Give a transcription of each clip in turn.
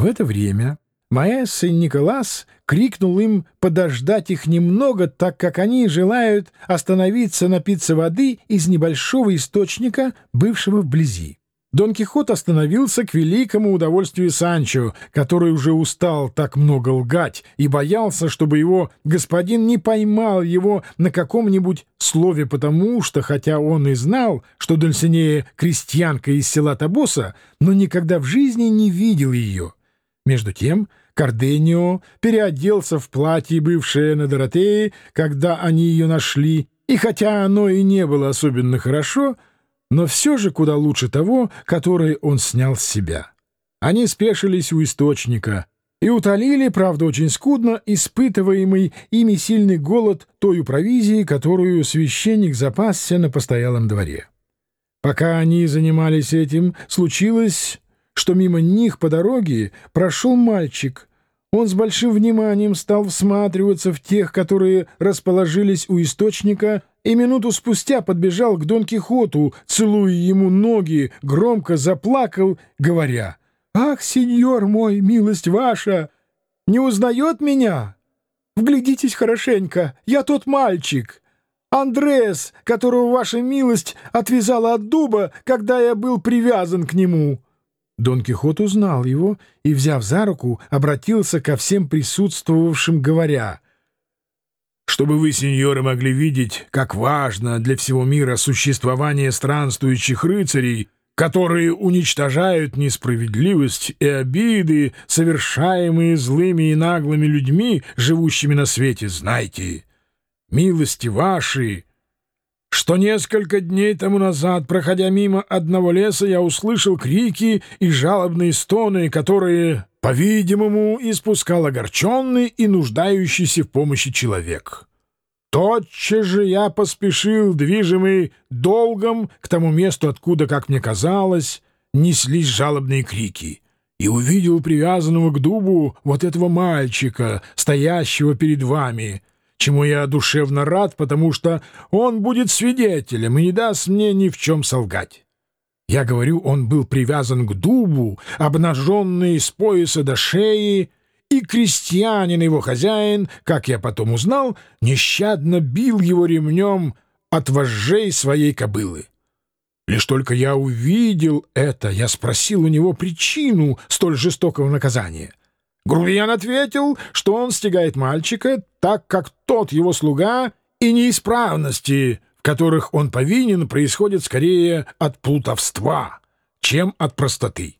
В это время Маэсса Николас крикнул им подождать их немного, так как они желают остановиться напиться воды из небольшого источника, бывшего вблизи. Дон Кихот остановился к великому удовольствию Санчо, который уже устал так много лгать и боялся, чтобы его господин не поймал его на каком-нибудь слове, потому что, хотя он и знал, что Дульсинея крестьянка из села Табоса, но никогда в жизни не видел ее. Между тем Карденио переоделся в платье, бывшее на Доротее, когда они ее нашли, и хотя оно и не было особенно хорошо — но все же куда лучше того, которое он снял с себя. Они спешились у источника и утолили, правда, очень скудно, испытываемый ими сильный голод той провизии, которую священник запасся на постоялом дворе. Пока они занимались этим, случилось, что мимо них по дороге прошел мальчик. Он с большим вниманием стал всматриваться в тех, которые расположились у источника, и минуту спустя подбежал к Дон Кихоту, целуя ему ноги, громко заплакал, говоря, «Ах, сеньор мой, милость ваша, не узнает меня? Вглядитесь хорошенько, я тот мальчик, Андрес, которого ваша милость отвязала от дуба, когда я был привязан к нему». Дон Кихот узнал его и, взяв за руку, обратился ко всем присутствовавшим, говоря — чтобы вы, сеньоры, могли видеть, как важно для всего мира существование странствующих рыцарей, которые уничтожают несправедливость и обиды, совершаемые злыми и наглыми людьми, живущими на свете, знайте, милости ваши, что несколько дней тому назад, проходя мимо одного леса, я услышал крики и жалобные стоны, которые по-видимому, испускал огорченный и нуждающийся в помощи человек. Тотчас же я поспешил, движимый долгом, к тому месту, откуда, как мне казалось, неслись жалобные крики, и увидел привязанного к дубу вот этого мальчика, стоящего перед вами, чему я душевно рад, потому что он будет свидетелем и не даст мне ни в чем солгать. Я говорю, он был привязан к дубу, обнаженный с пояса до шеи, и крестьянин, его хозяин, как я потом узнал, нещадно бил его ремнем от вожжей своей кобылы. Лишь только я увидел это, я спросил у него причину столь жестокого наказания. Грубиян ответил, что он стегает мальчика, так как тот его слуга и неисправности — в которых он повинен, происходит скорее от плутовства, чем от простоты.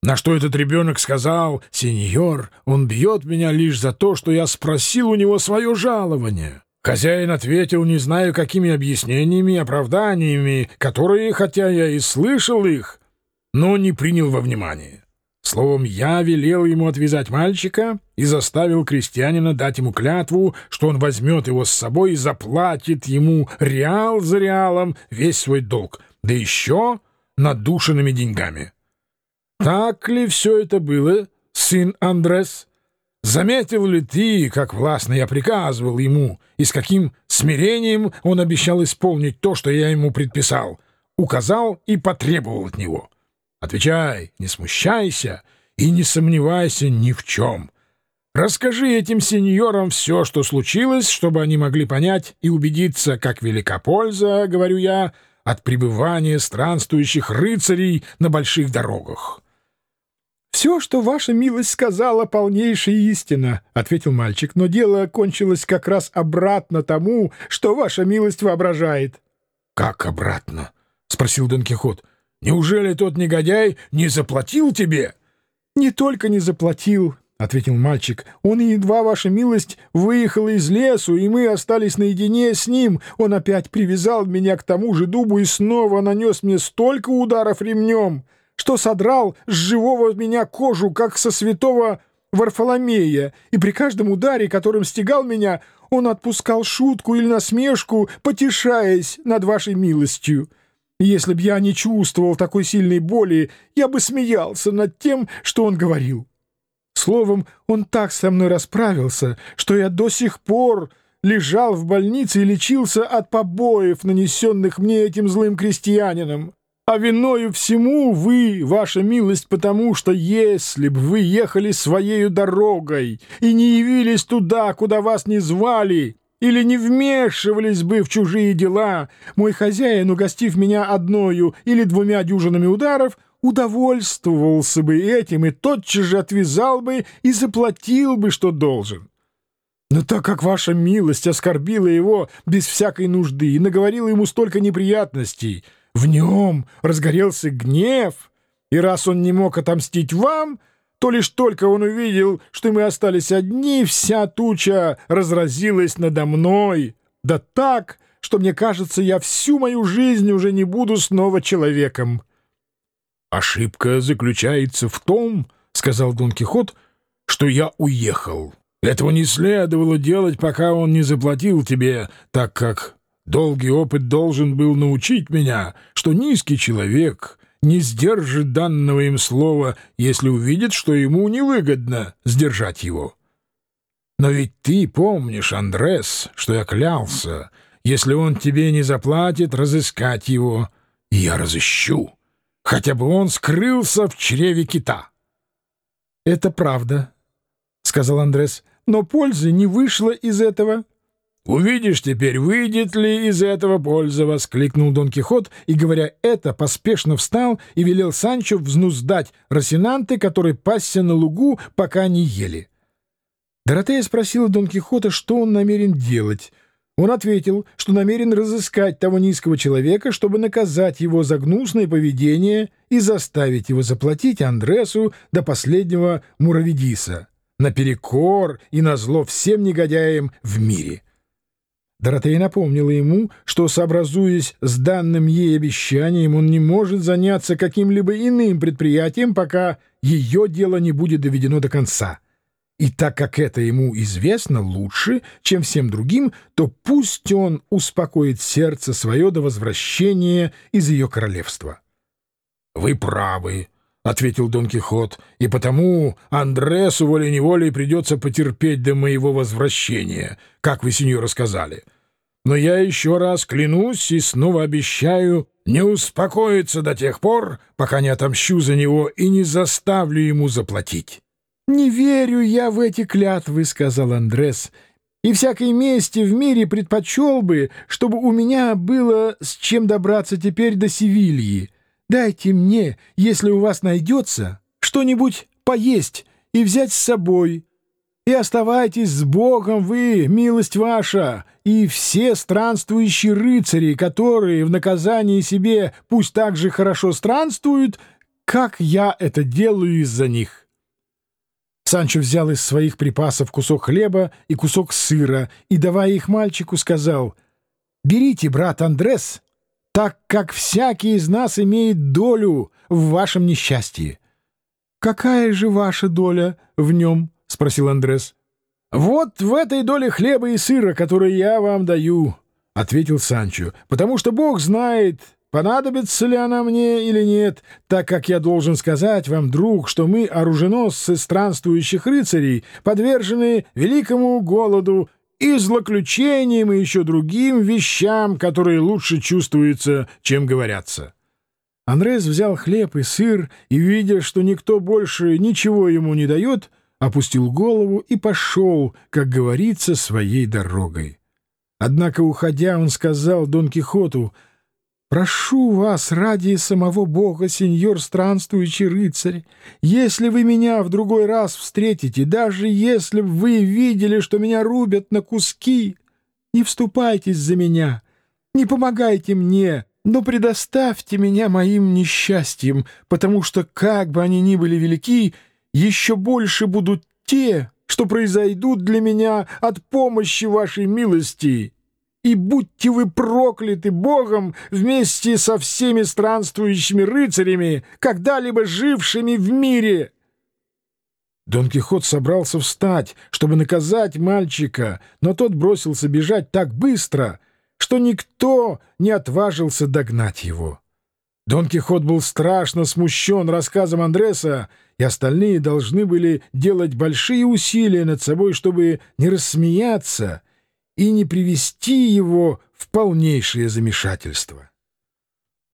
На что этот ребенок сказал, «Сеньор, он бьет меня лишь за то, что я спросил у него свое жалование». Хозяин ответил, не знаю, какими объяснениями и оправданиями, которые, хотя я и слышал их, но не принял во внимание. Словом, я велел ему отвязать мальчика и заставил крестьянина дать ему клятву, что он возьмет его с собой и заплатит ему реал за реалом весь свой долг, да еще надушенными деньгами. Так ли все это было, сын Андрес? Заметил ли ты, как властно я приказывал ему, и с каким смирением он обещал исполнить то, что я ему предписал, указал и потребовал от него?» Отвечай, не смущайся и не сомневайся ни в чем. Расскажи этим сеньорам все, что случилось, чтобы они могли понять и убедиться, как велика польза, говорю я, от пребывания странствующих рыцарей на больших дорогах. — Все, что ваша милость сказала, полнейшая истина, — ответил мальчик, — но дело кончилось как раз обратно тому, что ваша милость воображает. — Как обратно? — спросил Дон Кихот. Неужели тот негодяй не заплатил тебе? — Не только не заплатил, — ответил мальчик. — Он едва, ваша милость, выехал из лесу, и мы остались наедине с ним. Он опять привязал меня к тому же дубу и снова нанес мне столько ударов ремнем, что содрал с живого меня кожу, как со святого Варфоломея, и при каждом ударе, которым стегал меня, он отпускал шутку или насмешку, потешаясь над вашей милостью. Если б я не чувствовал такой сильной боли, я бы смеялся над тем, что он говорил. Словом, он так со мной расправился, что я до сих пор лежал в больнице и лечился от побоев, нанесенных мне этим злым крестьянином. А виною всему вы, ваша милость, потому что если бы вы ехали своею дорогой и не явились туда, куда вас не звали, или не вмешивались бы в чужие дела, мой хозяин, угостив меня одною или двумя дюжинами ударов, удовольствовался бы этим и тотчас же отвязал бы и заплатил бы, что должен. Но так как ваша милость оскорбила его без всякой нужды и наговорила ему столько неприятностей, в нем разгорелся гнев, и раз он не мог отомстить вам, то лишь только он увидел, что мы остались одни, вся туча разразилась надо мной, да так, что, мне кажется, я всю мою жизнь уже не буду снова человеком. «Ошибка заключается в том, — сказал Дон Кихот, — что я уехал». Этого не следовало делать, пока он не заплатил тебе, так как долгий опыт должен был научить меня, что низкий человек не сдержит данного им слова, если увидит, что ему невыгодно сдержать его. Но ведь ты помнишь, Андрес, что я клялся, если он тебе не заплатит, разыскать его, я разыщу, хотя бы он скрылся в чреве кита. — Это правда, — сказал Андрес но пользы не вышло из этого. — Увидишь теперь, выйдет ли из этого польза! — воскликнул Дон Кихот, и, говоря это, поспешно встал и велел Санчо взнуздать Росинанты, который пасся на лугу, пока не ели. Доротея спросила Дон Кихота, что он намерен делать. Он ответил, что намерен разыскать того низкого человека, чтобы наказать его за гнусное поведение и заставить его заплатить Андресу до последнего Муравидиса наперекор и назло всем негодяям в мире. Доротея напомнила ему, что, сообразуясь с данным ей обещанием, он не может заняться каким-либо иным предприятием, пока ее дело не будет доведено до конца. И так как это ему известно лучше, чем всем другим, то пусть он успокоит сердце свое до возвращения из ее королевства. — Вы правы, — ответил Дон Кихот, — и потому Андресу волей-неволей придется потерпеть до моего возвращения, как вы, сеньор, рассказали. Но я еще раз клянусь и снова обещаю не успокоиться до тех пор, пока не отомщу за него и не заставлю ему заплатить. — Не верю я в эти клятвы, — сказал Андрес, — и всякой мести в мире предпочел бы, чтобы у меня было с чем добраться теперь до Севильи. Дайте мне, если у вас найдется, что-нибудь поесть и взять с собой. И оставайтесь с Богом вы, милость ваша, и все странствующие рыцари, которые в наказании себе пусть так же хорошо странствуют, как я это делаю из-за них». Санчо взял из своих припасов кусок хлеба и кусок сыра и, давая их мальчику, сказал, «Берите, брат Андрес, так как всякий из нас имеет долю в вашем несчастье. — Какая же ваша доля в нем? — спросил Андрес. — Вот в этой доле хлеба и сыра, которые я вам даю, — ответил Санчо, — потому что Бог знает, понадобится ли она мне или нет, так как я должен сказать вам, друг, что мы, оруженосцы странствующих рыцарей, подвержены великому голоду и злоключениям, и еще другим вещам, которые лучше чувствуются, чем говорятся. Андрес взял хлеб и сыр, и, видя, что никто больше ничего ему не дает, опустил голову и пошел, как говорится, своей дорогой. Однако, уходя, он сказал Дон Кихоту — Прошу вас ради самого Бога, сеньор странствующий рыцарь, если вы меня в другой раз встретите, даже если вы видели, что меня рубят на куски, не вступайтесь за меня, не помогайте мне, но предоставьте меня моим несчастьям, потому что, как бы они ни были велики, еще больше будут те, что произойдут для меня от помощи вашей милости» и будьте вы прокляты Богом вместе со всеми странствующими рыцарями, когда-либо жившими в мире!» Дон Кихот собрался встать, чтобы наказать мальчика, но тот бросился бежать так быстро, что никто не отважился догнать его. Дон Кихот был страшно смущен рассказом Андреса, и остальные должны были делать большие усилия над собой, чтобы не рассмеяться — и не привести его в полнейшее замешательство.